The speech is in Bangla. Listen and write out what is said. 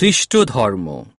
খ্রিস্ট ধর্ম